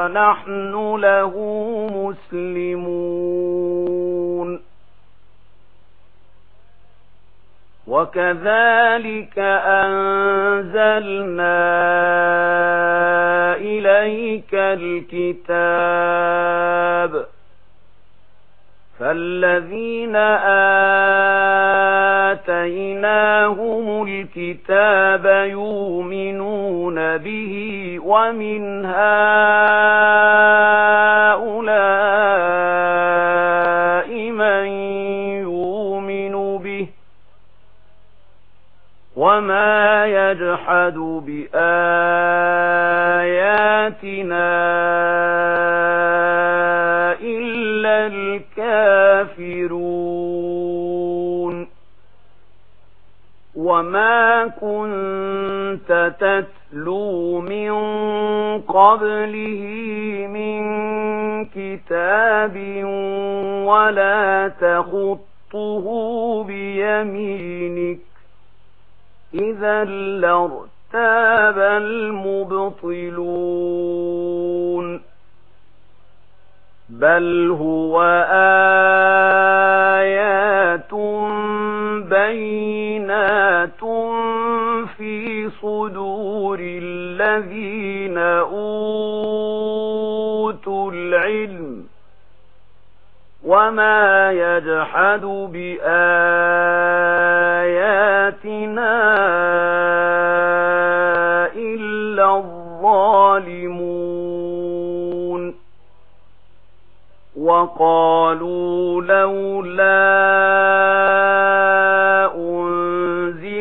ونحن له مسلمون. وكذلك أنزلنا إليك الكتاب. فالذين آمنوا آتيناهم الكتاب يؤمنون به ومن هؤلاء من يؤمن به وما يجحد بآياتنا وما كنت تتلو من قبله من كتاب ولا تخطه بيمينك إذا لارتاب المبطلون بل هو آيات بينات في صدور الذين أوتوا العلم وما يجحد بآياتنا إلا الظالمون وقالوا لولا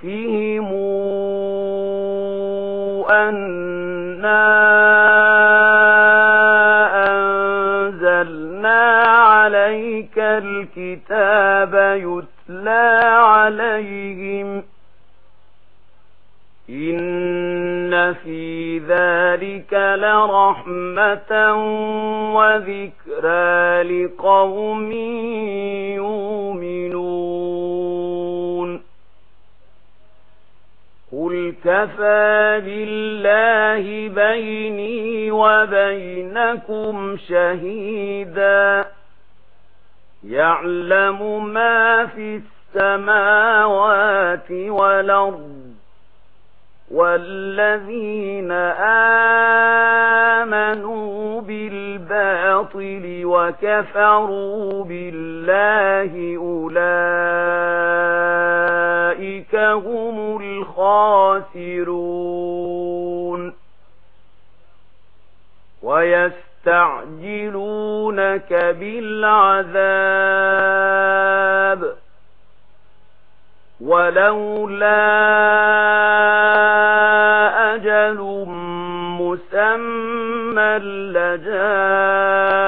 فيهم أَنَّا أَنزَلْنَا عَلَيْكَ الْكِتَابَ يُتْلَى عَلَيْهِمْ إِنَّ فِي ذَلِكَ لَرَحْمَةً وَذِكْرَى لِقَوْمٍ يُؤْمِنُونَ كفى بالله بيني وبينكم شهيدا يعلم ما في السماوات والأرض والذين آمنوا بالباطل وكفروا بالله أولئك أولئك هم الخاسرون ويستعجلونك بالعذاب ولولا أجل مسمى لجاب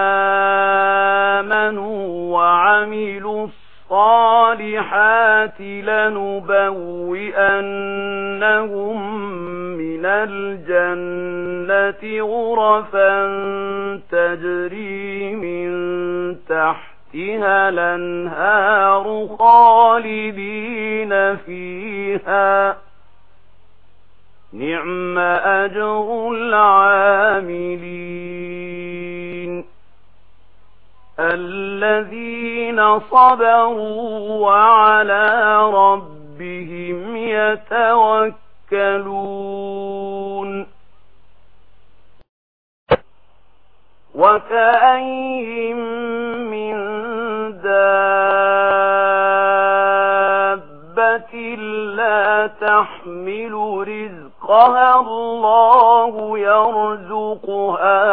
الْآيَاتِ لَنُبَوِّئَنَّهُمْ مِنَ الْجَنَّةِ غُرَفًا تَجْرِي مِنْ تَحْتِهَا الْأَنْهَارُ خَالِدِينَ فِيهَا نِعْمَ أَجْرُ الْعَامِلِينَ الذين صبروا وعلى ربهم يتوكلون. وكأين من دابة لا تحمل رزقها الله يرزقها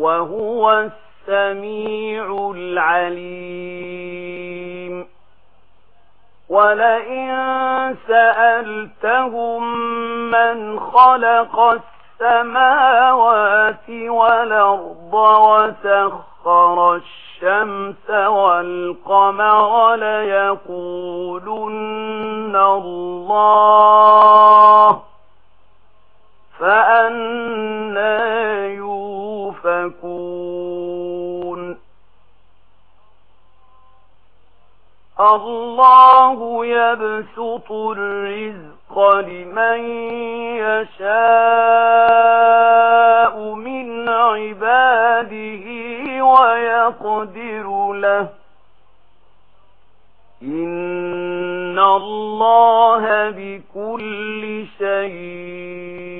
وهو السميع العليم. ولئن سألتهم من خلق السماوات والأرض وسخر الشمس والقمر ليقولن الله فأنا يوفكون الله يبسط الرزق لمن يشاء من عباده ويقدر له إن الله بكل شيء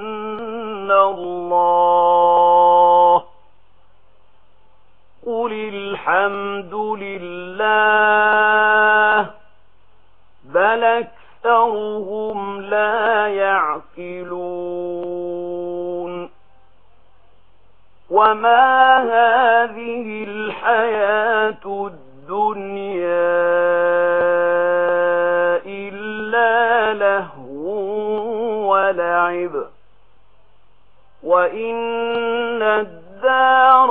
الحمد لله بل أكثرهم لا يعقلون وما هذه الحياة الدنيا إلا لهو ولعب وإن الدار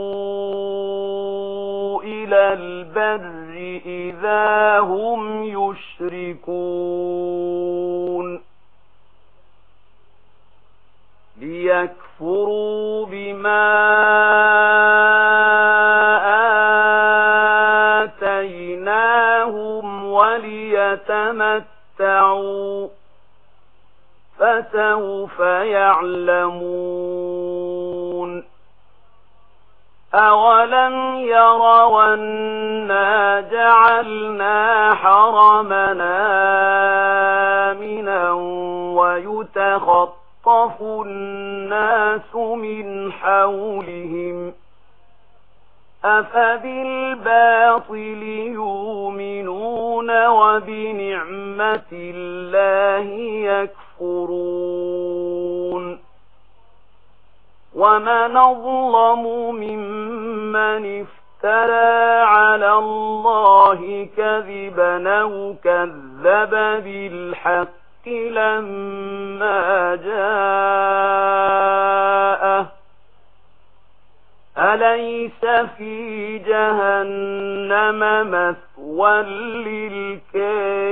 بما هم يشركون ليكفروا بما آتيناهم وليتمتعوا فسوف يعلمون أَوَلَمْ يَرَوْا أَنَّا جَعَلْنَا حَرَمَنَا آمِنًا وَيَتَخَطَّفُ النَّاسُ مِنْ حَوْلِهِمْ أَفَبِالْبَاطِلِ يُؤْمِنُونَ وَبِنِعْمَةِ اللَّهِ يَكْفُرُونَ ومن ظلم ممن افترى على الله كذبا أو كذب بالحق لما جاءه أليس في جهنم مثوى للكافرين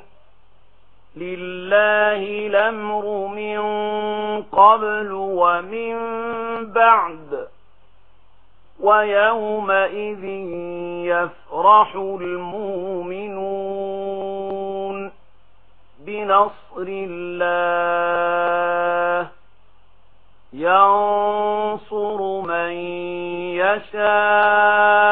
لله الأمر من قبل ومن بعد ويومئذ يفرح المؤمنون بنصر الله ينصر من يشاء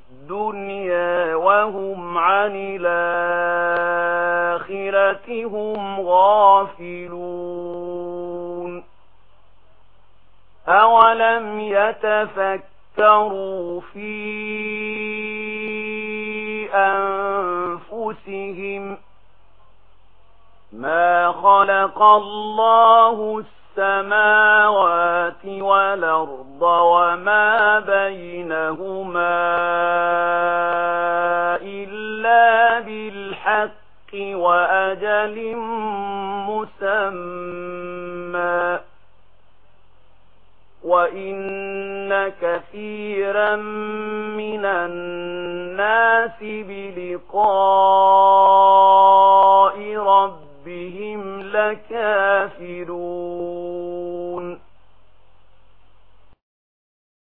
الدنيا وهم عن الآخرة هم غافلون أولم يتفكروا في أنفسهم ما خلق الله السلام السماوات والأرض وما بينهما إلا بالحق وأجل مسمى وَإِنَّ كَثِيرًا مِنَ النَّاسِ بِلِقَاءِ رَبِّهِمْ بِهِمْ لكافرون.